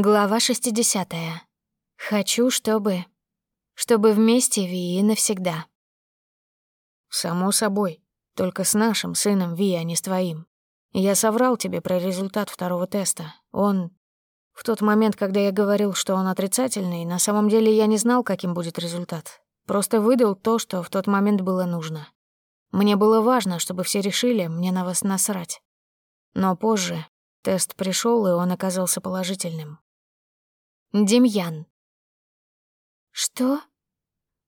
Глава 60. Хочу, чтобы... Чтобы вместе Ви и навсегда. Само собой. Только с нашим сыном Ви, а не с твоим. Я соврал тебе про результат второго теста. Он... В тот момент, когда я говорил, что он отрицательный, на самом деле я не знал, каким будет результат. Просто выдал то, что в тот момент было нужно. Мне было важно, чтобы все решили, мне на вас насрать. Но позже тест пришел, и он оказался положительным. Демьян. Что?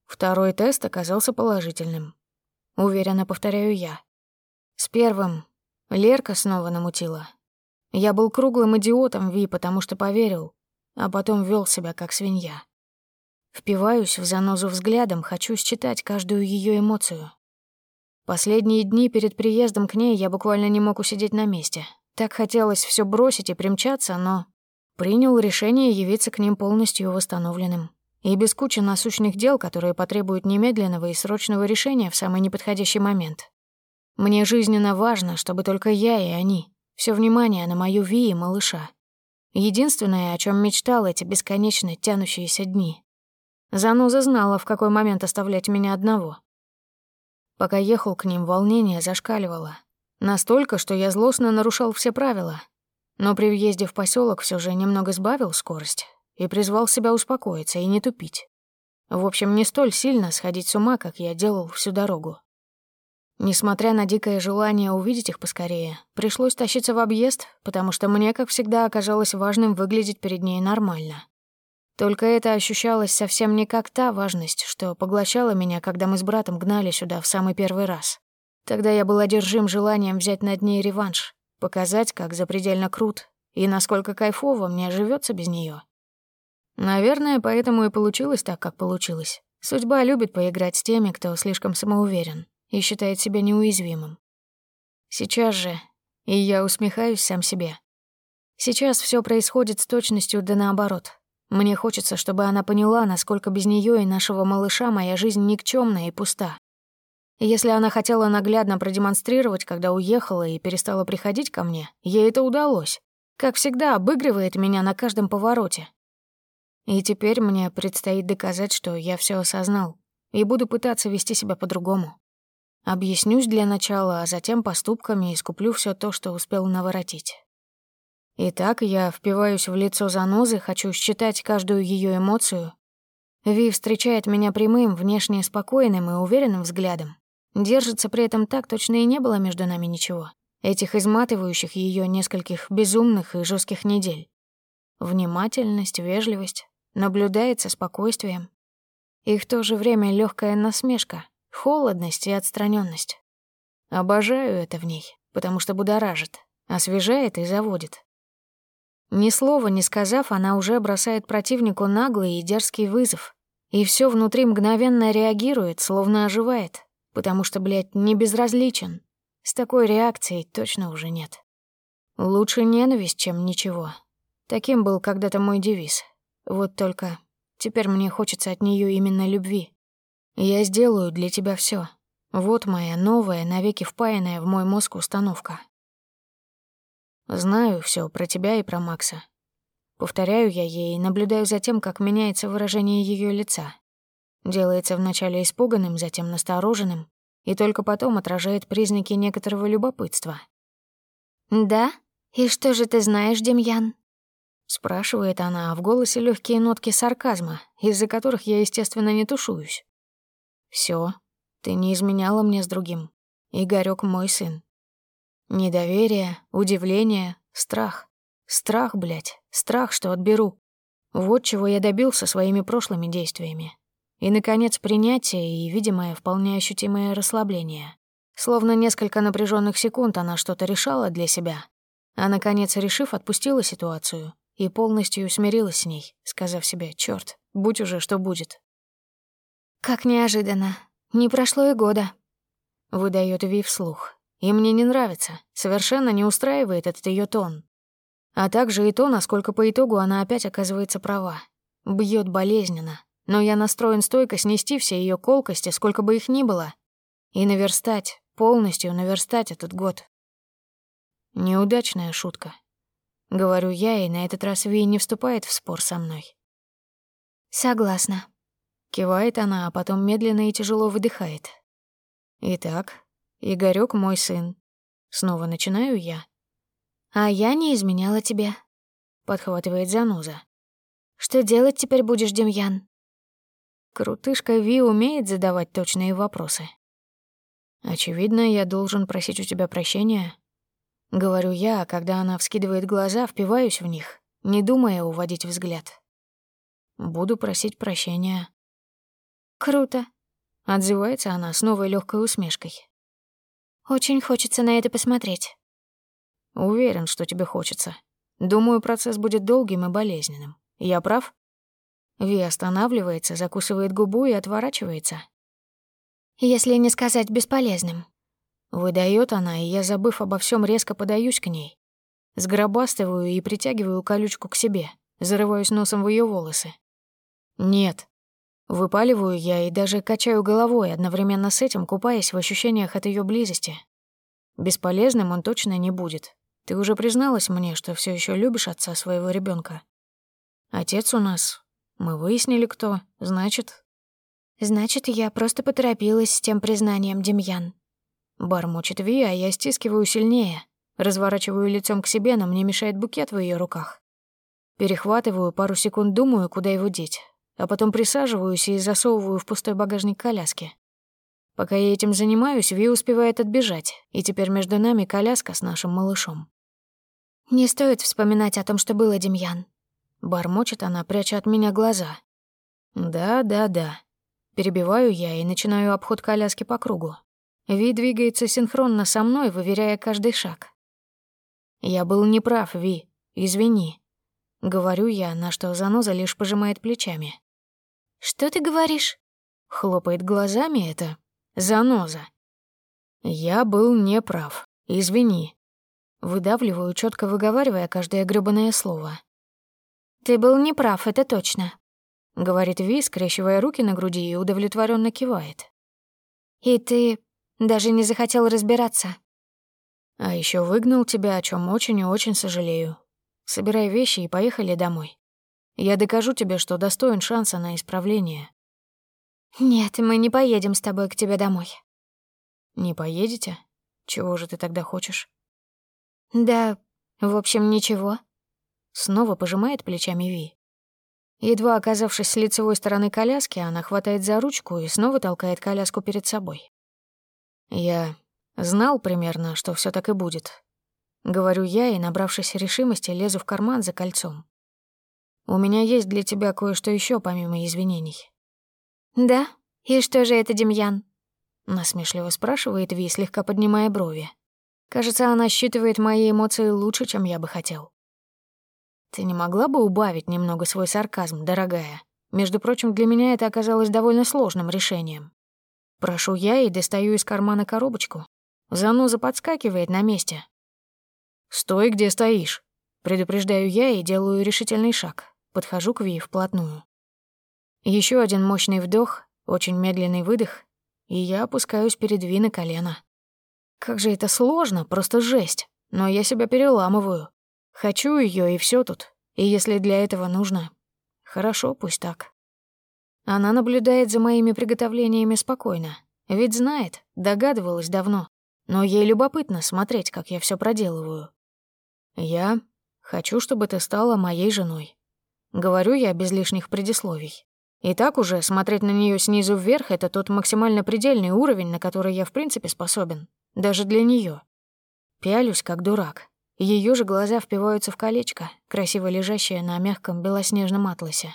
Второй тест оказался положительным. Уверенно повторяю я. С первым Лерка снова намутила. Я был круглым идиотом, Ви, потому что поверил, а потом вел себя как свинья. Впиваюсь в занозу взглядом, хочу считать каждую ее эмоцию. Последние дни перед приездом к ней я буквально не мог усидеть на месте. Так хотелось все бросить и примчаться, но Принял решение явиться к ним полностью восстановленным. И без кучи насущных дел, которые потребуют немедленного и срочного решения в самый неподходящий момент. Мне жизненно важно, чтобы только я и они. все внимание на мою Ви и малыша. Единственное, о чем мечтал эти бесконечно тянущиеся дни. Заноза знала, в какой момент оставлять меня одного. Пока ехал к ним, волнение зашкаливало. Настолько, что я злостно нарушал все правила, но при въезде в поселок все же немного сбавил скорость и призвал себя успокоиться и не тупить. В общем, не столь сильно сходить с ума, как я делал всю дорогу. Несмотря на дикое желание увидеть их поскорее, пришлось тащиться в объезд, потому что мне, как всегда, оказалось важным выглядеть перед ней нормально. Только это ощущалось совсем не как та важность, что поглощала меня, когда мы с братом гнали сюда в самый первый раз. Тогда я был одержим желанием взять над ней реванш, Показать, как запредельно крут и насколько кайфово мне живется без нее. Наверное, поэтому и получилось так, как получилось. Судьба любит поиграть с теми, кто слишком самоуверен и считает себя неуязвимым. Сейчас же, и я усмехаюсь сам себе. Сейчас все происходит с точностью да наоборот. Мне хочется, чтобы она поняла, насколько без нее и нашего малыша моя жизнь никчемная и пуста. Если она хотела наглядно продемонстрировать, когда уехала и перестала приходить ко мне, ей это удалось. Как всегда, обыгрывает меня на каждом повороте. И теперь мне предстоит доказать, что я все осознал, и буду пытаться вести себя по-другому. Объяснюсь для начала, а затем поступками искуплю все то, что успел наворотить. Итак, я впиваюсь в лицо занозы, хочу считать каждую ее эмоцию. Ви встречает меня прямым, внешне спокойным и уверенным взглядом. Держится при этом так, точно и не было между нами ничего. Этих изматывающих ее нескольких безумных и жестких недель. Внимательность, вежливость, наблюдается спокойствием. И в то же время легкая насмешка, холодность и отстраненность. Обожаю это в ней, потому что будоражит, освежает и заводит. Ни слова не сказав, она уже бросает противнику наглый и дерзкий вызов. И все внутри мгновенно реагирует, словно оживает, потому что, блядь, не безразличен. С такой реакцией точно уже нет. Лучше ненависть, чем ничего. Таким был когда-то мой девиз. Вот только теперь мне хочется от нее именно любви. Я сделаю для тебя все. Вот моя новая, навеки впаянная в мой мозг установка. Знаю все про тебя и про Макса. Повторяю я ей и наблюдаю за тем, как меняется выражение ее лица. Делается вначале испуганным, затем настороженным, и только потом отражает признаки некоторого любопытства. «Да? И что же ты знаешь, Демьян?» Спрашивает она, а в голосе легкие нотки сарказма, из-за которых я, естественно, не тушуюсь. Все, ты не изменяла мне с другим. Игорёк мой сын. Недоверие, удивление, страх. Страх, блядь, страх, что отберу. Вот чего я добился своими прошлыми действиями. И, наконец, принятие и видимое вполне ощутимое расслабление. Словно несколько напряженных секунд она что-то решала для себя, а, наконец, решив, отпустила ситуацию и полностью смирилась с ней, сказав себе «Чёрт, будь уже, что будет». «Как неожиданно. Не прошло и года», — выдаёт Ви вслух. И мне не нравится, совершенно не устраивает этот её тон. А также и то, насколько по итогу она опять оказывается права. Бьёт болезненно, но я настроен стойко снести все ее колкости, сколько бы их ни было, и наверстать, полностью наверстать этот год. Неудачная шутка. — говорю я, и на этот раз Ви не вступает в спор со мной. «Согласна», — кивает она, а потом медленно и тяжело выдыхает. «Итак, Игорёк мой сын. Снова начинаю я. А я не изменяла тебе», — подхватывает заноза. «Что делать теперь будешь, Демьян?» Крутышка Ви умеет задавать точные вопросы. «Очевидно, я должен просить у тебя прощения». Говорю я, а когда она вскидывает глаза, впиваюсь в них, не думая уводить взгляд. Буду просить прощения. «Круто», — отзывается она с новой легкой усмешкой. «Очень хочется на это посмотреть». «Уверен, что тебе хочется. Думаю, процесс будет долгим и болезненным. Я прав?» Ви останавливается, закусывает губу и отворачивается. «Если не сказать бесполезным». Выдает она, и я, забыв обо всем, резко подаюсь к ней. Сгробастываю и притягиваю колючку к себе, зарываюсь носом в ее волосы. «Нет». Выпаливаю я и даже качаю головой, одновременно с этим купаясь в ощущениях от ее близости. Бесполезным он точно не будет. Ты уже призналась мне, что все еще любишь отца своего ребенка. Отец у нас мы выяснили, кто. Значит... Значит, я просто поторопилась с тем признанием, Демьян. Бормочет Ви, а я стискиваю сильнее. Разворачиваю лицом к себе, но мне мешает букет в ее руках. Перехватываю, пару секунд думаю, куда его деть, а потом присаживаюсь и засовываю в пустой багажник коляски. Пока я этим занимаюсь, Ви успевает отбежать, и теперь между нами коляска с нашим малышом. Не стоит вспоминать о том, что было, Демьян. Бормочет она, пряча от меня глаза. «Да, да, да». Перебиваю я и начинаю обход коляски по кругу. Ви двигается синхронно со мной, выверяя каждый шаг. «Я был неправ, Ви. Извини». Говорю я, на что заноза лишь пожимает плечами. «Что ты говоришь?» Хлопает глазами это. Заноза. «Я был неправ. Извини». Выдавливаю, четко выговаривая каждое грёбаное слово. «Ты был неправ, это точно», — говорит Ви, скрещивая руки на груди и удовлетворенно кивает. «И ты даже не захотел разбираться». «А еще выгнал тебя, о чем очень и очень сожалею. Собирай вещи и поехали домой. Я докажу тебе, что достоин шанса на исправление». «Нет, мы не поедем с тобой к тебе домой». «Не поедете? Чего же ты тогда хочешь?» «Да, в общем, ничего», Снова пожимает плечами Ви. Едва оказавшись с лицевой стороны коляски, она хватает за ручку и снова толкает коляску перед собой. Я знал примерно, что все так и будет. Говорю я и, набравшись решимости, лезу в карман за кольцом. У меня есть для тебя кое-что еще помимо извинений. Да? И что же это, Демьян? Насмешливо спрашивает Ви, слегка поднимая брови. Кажется, она считывает мои эмоции лучше, чем я бы хотел. Ты не могла бы убавить немного свой сарказм, дорогая? Между прочим, для меня это оказалось довольно сложным решением. Прошу я и достаю из кармана коробочку. Заноза подскакивает на месте. «Стой, где стоишь!» Предупреждаю я и делаю решительный шаг. Подхожу к Ви вплотную. Еще один мощный вдох, очень медленный выдох, и я опускаюсь перед Ви на колено. Как же это сложно, просто жесть. Но я себя переламываю. Хочу ее и все тут. И если для этого нужно... Хорошо, пусть так. Она наблюдает за моими приготовлениями спокойно. Ведь знает, догадывалась давно. Но ей любопытно смотреть, как я все проделываю. Я хочу, чтобы ты стала моей женой. Говорю я без лишних предисловий. И так уже смотреть на нее снизу вверх — это тот максимально предельный уровень, на который я в принципе способен. Даже для нее. Пялюсь, как дурак. Ее же глаза впиваются в колечко, красиво лежащее на мягком белоснежном атласе.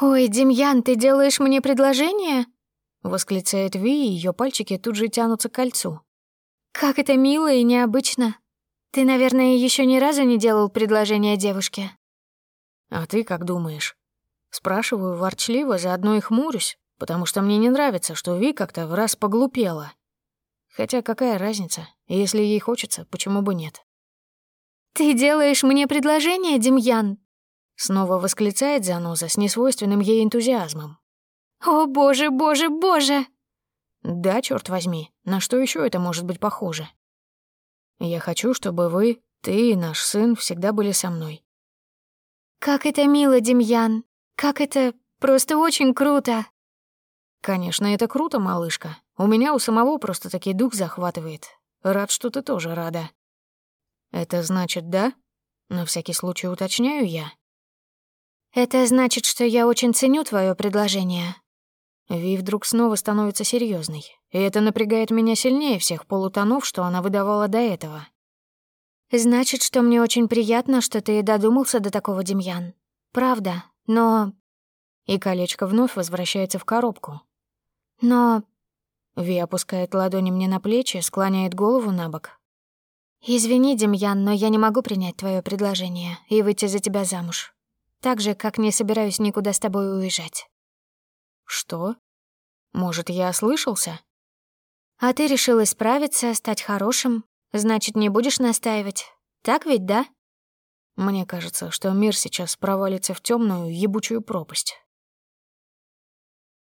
«Ой, Демьян, ты делаешь мне предложение?» — восклицает Ви, и её пальчики тут же тянутся к кольцу. «Как это мило и необычно. Ты, наверное, еще ни разу не делал предложение девушке». «А ты как думаешь?» Спрашиваю ворчливо, заодно и хмурюсь, потому что мне не нравится, что Ви как-то в раз поглупела. Хотя какая разница? Если ей хочется, почему бы нет? «Ты делаешь мне предложение, Демьян?» Снова восклицает заноза с несвойственным ей энтузиазмом. «О, боже, боже, боже!» «Да, черт возьми, на что еще это может быть похоже?» «Я хочу, чтобы вы Ты и наш сын всегда были со мной. Как это мило, Демьян. Как это просто очень круто. Конечно, это круто, малышка. У меня у самого просто таки дух захватывает. Рад, что ты тоже рада. Это значит, да? На всякий случай уточняю я. Это значит, что я очень ценю твое предложение. Ви вдруг снова становится серьезной, и это напрягает меня сильнее всех полутонов, что она выдавала до этого. Значит, что мне очень приятно, что ты додумался до такого, Демьян. Правда, но... И колечко вновь возвращается в коробку. Но... Ви опускает ладони мне на плечи, склоняет голову на бок. «Извини, Демьян, но я не могу принять твое предложение и выйти за тебя замуж. Так же, как не собираюсь никуда с тобой уезжать». «Что? Может, я ослышался?» «А ты решил исправиться, стать хорошим. Значит, не будешь настаивать. Так ведь, да?» Мне кажется, что мир сейчас провалится в темную ебучую пропасть.